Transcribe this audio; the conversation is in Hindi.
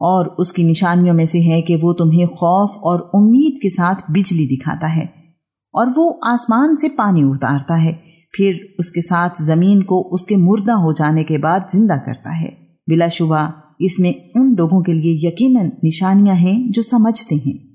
और उसकी निशानियों में से है कि वो तुम्हें खौफ और उम्मीद के साथ बिजली दिखाता है और वो आसमान से पानी उतारता है। फिर उसके साथ ज़मीन को उसके मुर्दा हो जाने के बाद ज़िंदा करता है। बिलाशुबा, इसमें उन लोगों के लिए यकीनन निशानियाँ हैं जो समझते हैं।